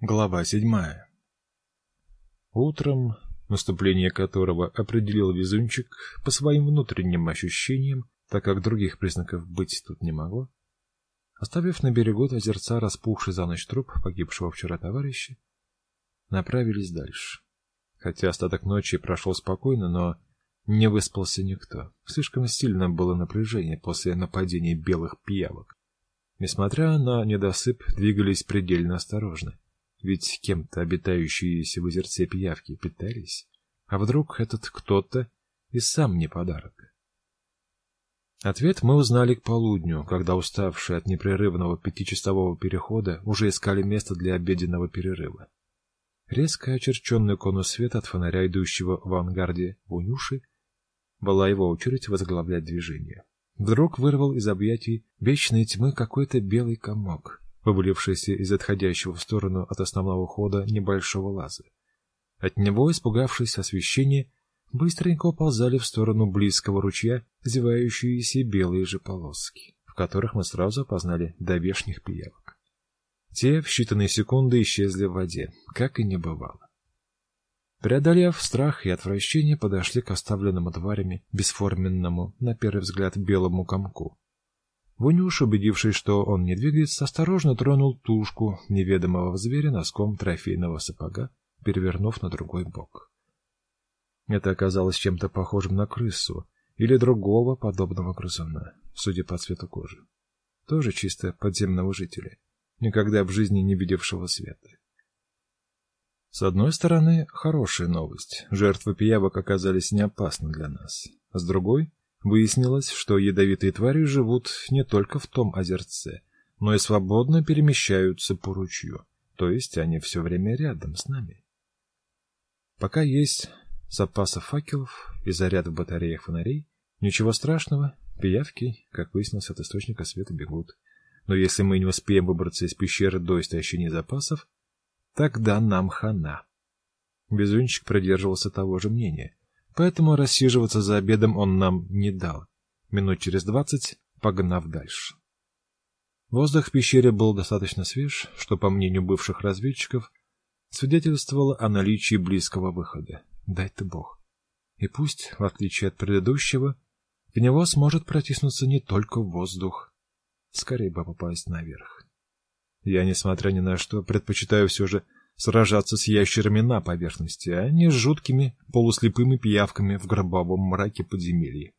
Глава седьмая. Утром, наступление которого определил везунчик по своим внутренним ощущениям, так как других признаков быть тут не могло, оставив на берегу озерца распухший за ночь труп погибшего вчера товарища, направились дальше. Хотя остаток ночи прошел спокойно, но не выспался никто. Слишком сильно было напряжение после нападения белых пиявок. Несмотря на недосып, двигались предельно осторожно. Ведь кем-то обитающиеся в озерце пиявки питались. А вдруг этот кто-то и сам не подарок? Ответ мы узнали к полудню, когда уставшие от непрерывного пятичасового перехода уже искали место для обеденного перерыва. Резко очерченный конус света от фонаря, идущего в авангарде Унюши, была его очередь возглавлять движение. Вдруг вырвал из объятий вечной тьмы какой-то белый комок вывалившийся из отходящего в сторону от основного хода небольшого лаза. От него, испугавшись освещения, быстренько уползали в сторону близкого ручья зевающиеся белые же полоски, в которых мы сразу опознали довешних пиявок. Те в считанные секунды исчезли в воде, как и не бывало. Преодолев страх и отвращение, подошли к оставленному тварями бесформенному, на первый взгляд, белому комку. Вонюш, убедившись, что он не двигается, осторожно тронул тушку неведомого зверя носком трофейного сапога, перевернув на другой бок. Это оказалось чем-то похожим на крысу или другого подобного грызуна, судя по цвету кожи. Тоже чисто подземного жителя, никогда в жизни не видевшего света. С одной стороны, хорошая новость. Жертвы пиявок оказались не опасны для нас. С другой, Выяснилось, что ядовитые твари живут не только в том озерце, но и свободно перемещаются по ручью, то есть они все время рядом с нами. Пока есть запасы факелов и заряд в батареях фонарей, ничего страшного, пиявки, как выяснилось, от источника света бегут. Но если мы не успеем выбраться из пещеры до истощения запасов, тогда нам хана. Безунчик придерживался того же мнения, Поэтому рассиживаться за обедом он нам не дал. Минут через двадцать погнав дальше. Воздух в пещере был достаточно свеж, что, по мнению бывших разведчиков, свидетельствовало о наличии близкого выхода. Дай ты бог. И пусть, в отличие от предыдущего, в него сможет протиснуться не только воздух. Скорее бы попасть наверх. Я, несмотря ни на что, предпочитаю все же сражаться с ящерами на поверхности, а не с жуткими полуслепыми пиявками в гробовом мраке подземелья.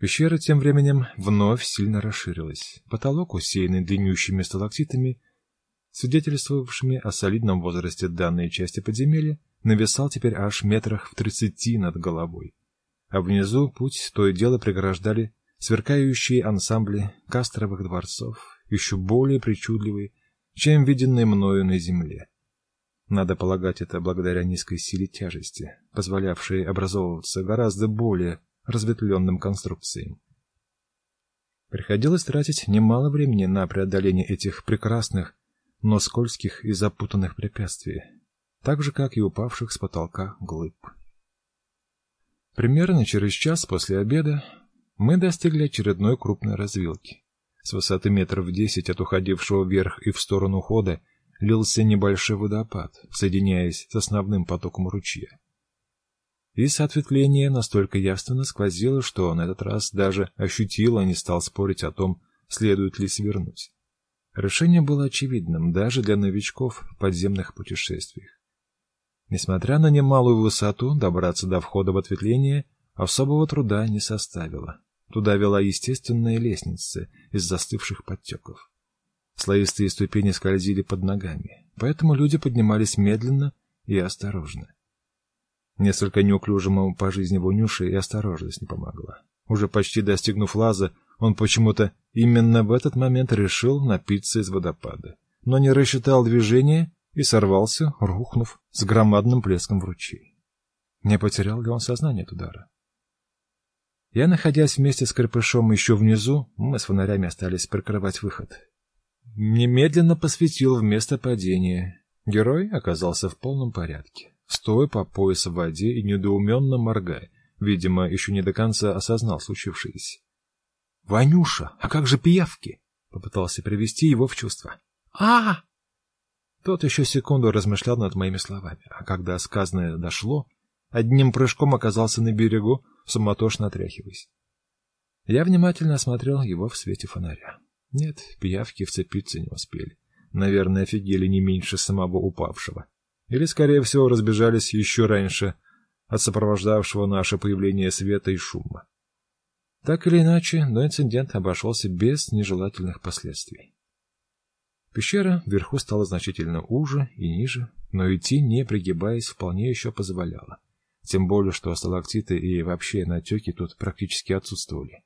Пещера тем временем вновь сильно расширилась. Потолок, усеянный длиннющими сталактитами, свидетельствовавшими о солидном возрасте данной части подземелья, нависал теперь аж метрах в тридцати над головой. А внизу путь то и дело преграждали сверкающие ансамбли кастровых дворцов, еще более причудливые чем виденные мною на земле. Надо полагать, это благодаря низкой силе тяжести, позволявшей образовываться гораздо более разветвленным конструкциям. Приходилось тратить немало времени на преодоление этих прекрасных, но скользких и запутанных препятствий, так же, как и упавших с потолка глыб. Примерно через час после обеда мы достигли очередной крупной развилки. С высоты метров десять от уходившего вверх и в сторону хода лился небольшой водопад, соединяясь с основным потоком ручья. Из ответвления настолько явственно сквозило, что на этот раз даже ощутил, а не стал спорить о том, следует ли свернуть. Решение было очевидным даже для новичков в подземных путешествиях. Несмотря на немалую высоту, добраться до входа в ответвление особого труда не составило. Туда вела естественная лестница из застывших подтеков. Слоистые ступени скользили под ногами, поэтому люди поднимались медленно и осторожно. Несколько неуклюжему по жизни Вунюше и осторожность не помогла. Уже почти достигнув лаза, он почему-то именно в этот момент решил напиться из водопада, но не рассчитал движение и сорвался, рухнув с громадным плеском в ручей. Не потерял ли он сознание от удара? Я, находясь вместе с Крепышом еще внизу, мы с фонарями остались прикрывать выход. Немедленно посветил в место падения. Герой оказался в полном порядке, стоя по пояс в воде и недоуменно моргая, видимо, еще не до конца осознал случившееся. «Ванюша, а как же пиявки?» — попытался привести его в чувство. а, Тот еще секунду размышлял над моими словами, а когда сказанное дошло, одним прыжком оказался на берегу, суматошно отряхиваясь. Я внимательно осмотрел его в свете фонаря. Нет, пиявки вцепиться не успели. Наверное, офигели не меньше самого упавшего. Или, скорее всего, разбежались еще раньше от сопровождавшего наше появление света и шума. Так или иначе, но инцидент обошелся без нежелательных последствий. Пещера вверху стала значительно уже и ниже, но идти, не пригибаясь, вполне еще позволяла. Тем более, что сталактиты и вообще натеки тут практически отсутствовали.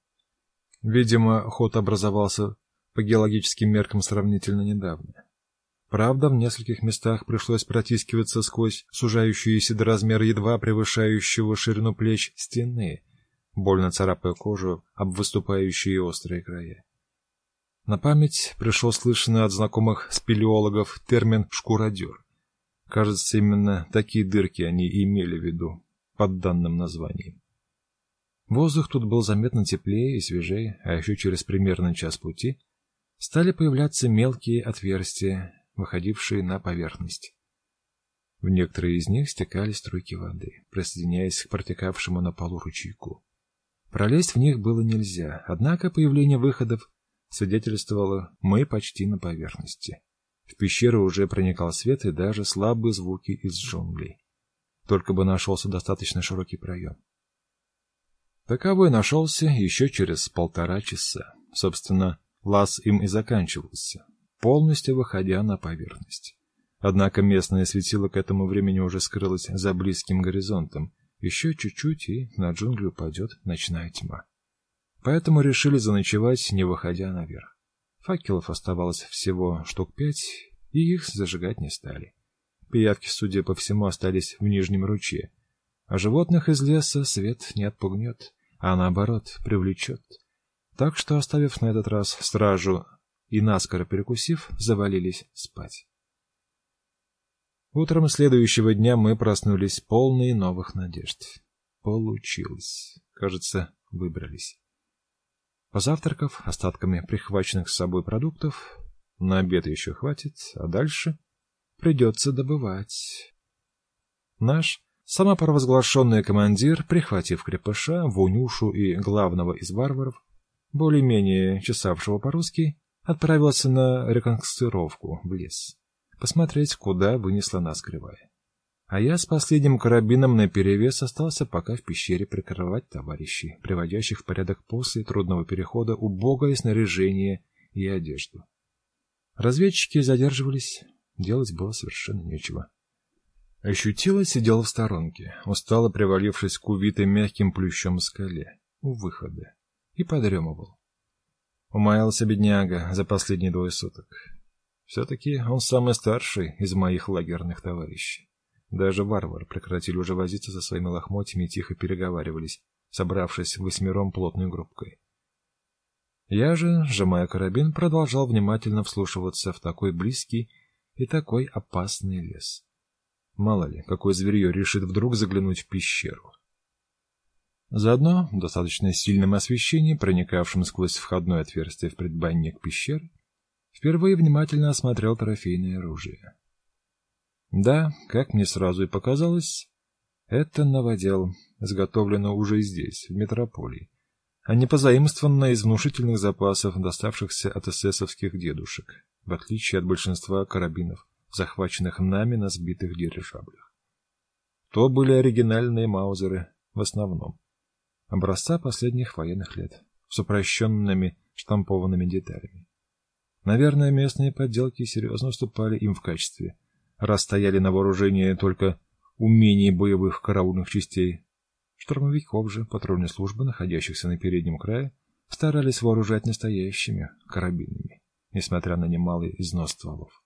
Видимо, ход образовался по геологическим меркам сравнительно недавно. Правда, в нескольких местах пришлось протискиваться сквозь сужающиеся до размера едва превышающего ширину плеч стены, больно царапая кожу об выступающие острые края. На память пришел слышанный от знакомых спелеологов термин «шкуродер». Кажется, именно такие дырки они имели в виду под данным названием. Воздух тут был заметно теплее и свежее, а еще через примерно час пути стали появляться мелкие отверстия, выходившие на поверхность. В некоторые из них стекали струйки воды, присоединяясь к протекавшему на полу ручейку. Пролезть в них было нельзя, однако появление выходов свидетельствовало «мы почти на поверхности». В пещеру уже проникал свет и даже слабые звуки из джунглей. Только бы нашелся достаточно широкий проем. Таковой нашелся еще через полтора часа. Собственно, лаз им и заканчивался, полностью выходя на поверхность. Однако местное светило к этому времени уже скрылось за близким горизонтом. Еще чуть-чуть, и на джунгли упадет ночная тьма. Поэтому решили заночевать, не выходя наверх. Факелов оставалось всего штук пять, и их зажигать не стали. Пиявки, судя по всему, остались в нижнем ручье, а животных из леса свет не отпугнет, а наоборот привлечет. Так что, оставив на этот раз стражу и наскоро перекусив, завалились спать. Утром следующего дня мы проснулись полные новых надежд. Получилось. Кажется, выбрались. Позавтракав остатками прихваченных с собой продуктов, на обед еще хватит, а дальше придется добывать. Наш Самопровозглашенный командир, прихватив крепыша, Вунюшу и главного из варваров, более-менее чесавшего по-русски, отправился на реконсцировку в лес, посмотреть, куда вынесла нас кривая. А я с последним карабином наперевес остался пока в пещере прикрывать товарищей, приводящих в порядок после трудного перехода убогое снаряжение и одежду. Разведчики задерживались, делать было совершенно нечего. Ощутила сидел в сторонке, устало привалившись к увитой мягким плющом скале, у выхода, и подремывал. Умаялся бедняга за последние двое суток. Все-таки он самый старший из моих лагерных товарищей. Даже варвар прекратили уже возиться со своими лохмотьями и тихо переговаривались, собравшись восьмером плотной группкой. Я же, сжимая карабин, продолжал внимательно вслушиваться в такой близкий и такой опасный лес. Мало ли, какое зверье решит вдруг заглянуть в пещеру. Заодно, достаточно сильном освещении, проникавшем сквозь входное отверстие в предбанник пещеры, впервые внимательно осмотрел трофейное оружие. Да, как мне сразу и показалось, это новодел, изготовлено уже здесь, в метрополии, а не позаимствованное из внушительных запасов, доставшихся от эсэсовских дедушек, в отличие от большинства карабинов, захваченных нами на сбитых дирижаблях. То были оригинальные маузеры, в основном. Образца последних военных лет, с упрощенными штампованными деталями. Наверное, местные подделки серьезно уступали им в качестве, раз стояли на вооружении только умений боевых караульных частей. Штурмовиков же патрульной службы, находящихся на переднем крае, старались вооружать настоящими карабинами, несмотря на немалый износ стволов.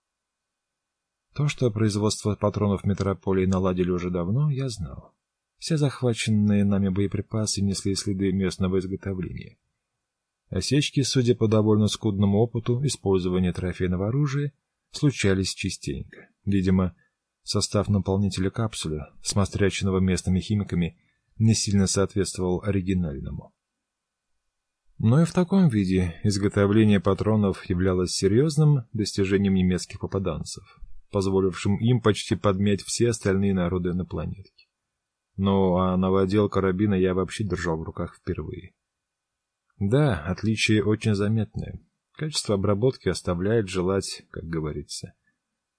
То, что производство патронов метрополии наладили уже давно, я знал. Все захваченные нами боеприпасы несли следы местного изготовления. Осечки, судя по довольно скудному опыту использования трофейного оружия, случались частенько. Видимо, состав наполнителя капсулы, смостряченного местными химиками, не сильно соответствовал оригинальному. Но и в таком виде изготовление патронов являлось серьезным достижением немецких попаданцев. позволившим им почти подмять все остальные народы на планетке. Ну, а новодел карабина я вообще держал в руках впервые. Да, отличие очень заметное. Качество обработки оставляет желать, как говорится.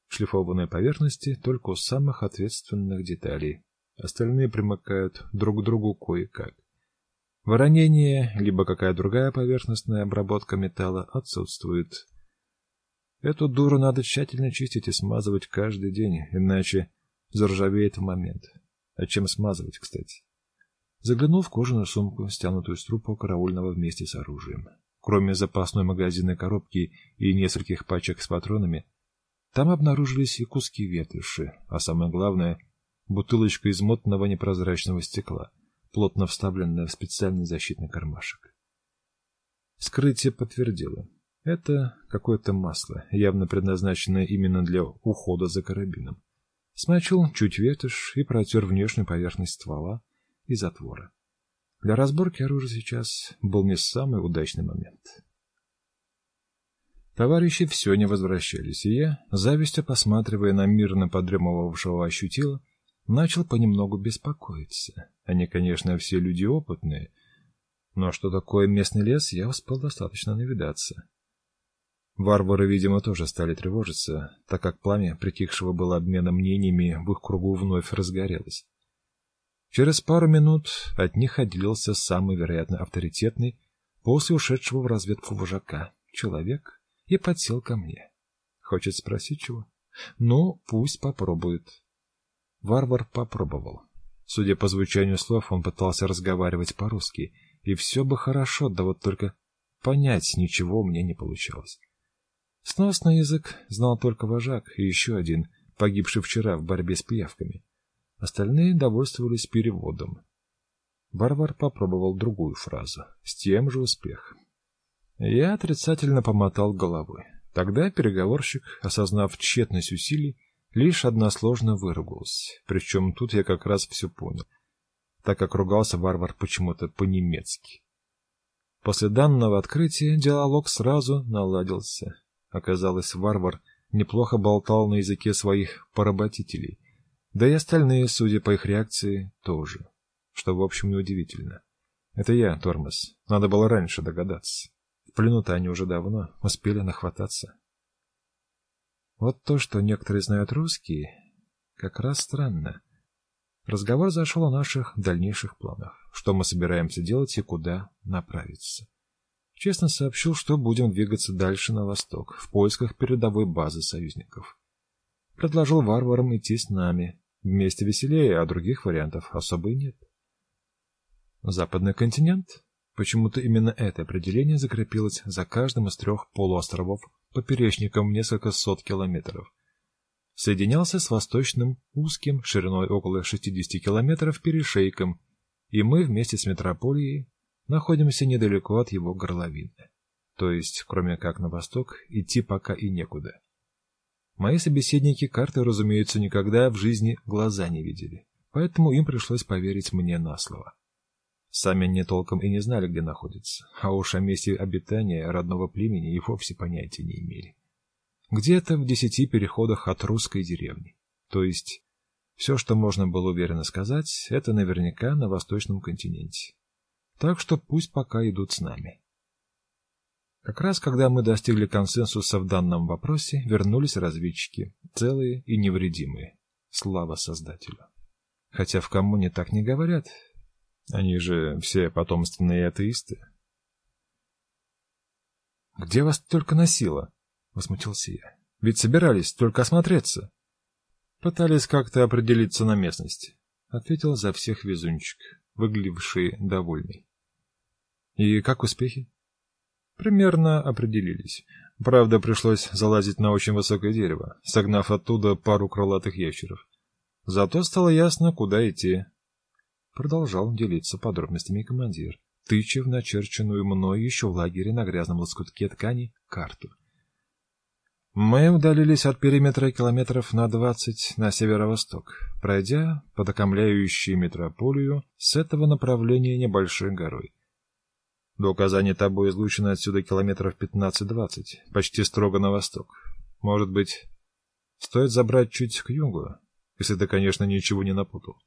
Шлифованные поверхности только у самых ответственных деталей. Остальные примыкают друг к другу кое-как. Воронение, либо какая другая поверхностная обработка металла отсутствует. Эту дуру надо тщательно чистить и смазывать каждый день, иначе заржавеет в момент. А чем смазывать, кстати? Заглянул в кожаную сумку, стянутую с трупа караульного вместе с оружием. Кроме запасной магазинной коробки и нескольких пачек с патронами, там обнаружились и куски ветоши, а самое главное — бутылочка из мотного непрозрачного стекла, плотно вставленная в специальный защитный кармашек. Вскрытие подтвердило. Это какое-то масло, явно предназначенное именно для ухода за карабином. Смочил чуть ветошь и протер внешнюю поверхность ствола, и затвора. Для разборки оружия сейчас был не самый удачный момент. Товарищи все не возвращались, и я, завистью посматривая на мирно подремывавшего ощутила, начал понемногу беспокоиться. Они, конечно, все люди опытные, но что такое местный лес, я успел достаточно навидаться. Варвары, видимо, тоже стали тревожиться, так как пламя притихшего было обмена мнениями в их кругу вновь разгорелось. Через пару минут от них отделился самый, вероятно, авторитетный после ушедшего в разведку вожака человек и подсел ко мне. Хочет спросить чего? Ну, пусть попробует. Варвар попробовал. Судя по звучанию слов, он пытался разговаривать по-русски, и все бы хорошо, да вот только понять ничего мне не получалось. Сносный язык знал только вожак и еще один, погибший вчера в борьбе с пиявками. Остальные довольствовались переводом. Варвар попробовал другую фразу, с тем же успехом. Я отрицательно помотал головой. Тогда переговорщик, осознав тщетность усилий, лишь односложно выругался. Причем тут я как раз все понял, так как ругался варвар почему-то по-немецки. После данного открытия диалог сразу наладился. Оказалось, варвар неплохо болтал на языке своих поработителей, да и остальные, судя по их реакции, тоже. Что, в общем, неудивительно. Это я, тормоз. Надо было раньше догадаться. В плену-то они уже давно успели нахвататься. Вот то, что некоторые знают русский, как раз странно. Разговор зашел о наших дальнейших планах, что мы собираемся делать и куда направиться. Честно сообщил, что будем двигаться дальше на восток, в поисках передовой базы союзников. Предложил варварам идти с нами, Вместе веселее, а других вариантов особо и нет. Западный континент? Почему-то именно это определение закрепилось за каждым из трех полуостровов поперечником в несколько сот километров. Соединялся с восточным узким, шириной около 60 километров, перешейком, и мы вместе с метрополией находимся недалеко от его горловины. То есть, кроме как на восток, идти пока и некуда. Мои собеседники карты, разумеется, никогда в жизни глаза не видели, поэтому им пришлось поверить мне на слово. Сами они толком и не знали, где находятся, а уж о месте обитания родного племени и вовсе понятия не имели. Где-то в десяти переходах от русской деревни. То есть, все, что можно было уверенно сказать, это наверняка на восточном континенте. Так что пусть пока идут с нами. Как раз когда мы достигли консенсуса в данном вопросе, вернулись разведчики, целые и невредимые. Слава Создателю. Хотя в коммуне так не говорят. Они же все потомственные атеисты. «Где вас только носило?» — возмутился я. «Ведь собирались только осмотреться». «Пытались как-то определиться на местности», — ответил за всех везунчик, выглядевший довольный. «И как успехи?» Примерно определились. Правда, пришлось залазить на очень высокое дерево, согнав оттуда пару крылатых ящеров. Зато стало ясно, куда идти. Продолжал делиться подробностями командир, тыча в начерченную мной еще в лагере на грязном лоскутке ткани карту. Мы удалились от периметра километров на двадцать на северо-восток, пройдя под окомляющей метрополию с этого направления небольшой горой. До указания тобой излучено отсюда километров 15-20, почти строго на восток. Может быть... Стоит забрать чуть к югу, если ты, конечно, ничего не напутал. —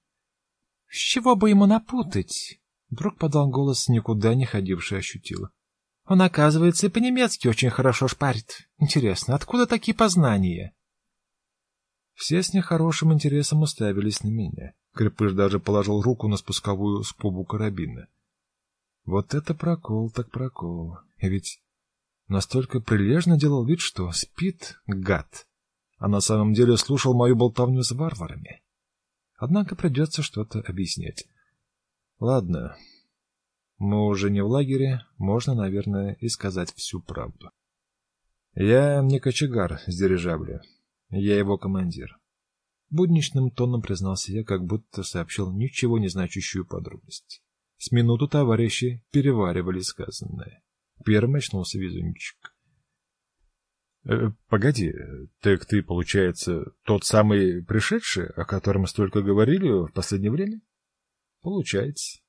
С чего бы ему напутать? Вдруг подал голос никуда не ходивший ощутила. — Он, оказывается, и по-немецки очень хорошо шпарит. Интересно, откуда такие познания? Все с нехорошим интересом уставились на меня. Крепыш даже положил руку на спусковую спубу карабина. Вот это прокол так прокол. И ведь настолько прилежно делал вид, что спит гад, а на самом деле слушал мою болтовню с варварами. Однако придется что-то объяснять. Ладно, мы уже не в лагере, можно, наверное, и сказать всю правду. Я не кочегар с дирижабля, я его командир. Будничным тоном признался я, как будто сообщил ничего не значащую подробность. С минуту товарищи переваривали сказанное. Первым очнулся везунчик. «Э, — Погоди, так ты, получается, тот самый пришедший, о котором столько говорили в последнее время? — Получается.